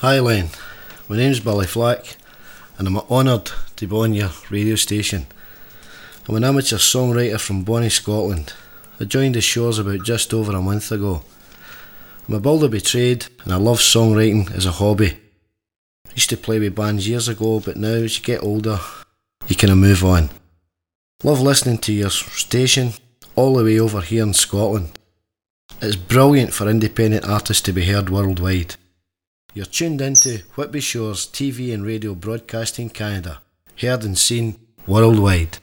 Hi Len, my name's Billy Flack and I'm honoured to be on your radio station. I'm an amateur songwriter from Bonnie, Scotland. I joined the shores about just over a month ago. I'm a builder by trade and I love songwriting as a hobby. I used to play with bands years ago, but now as you get older, you kind of move on. Love listening to your station all the way over here in Scotland. It's brilliant for independent artists to be heard worldwide. You're tuned into Whitby Shores TV and Radio Broadcasting Canada, heard and seen worldwide.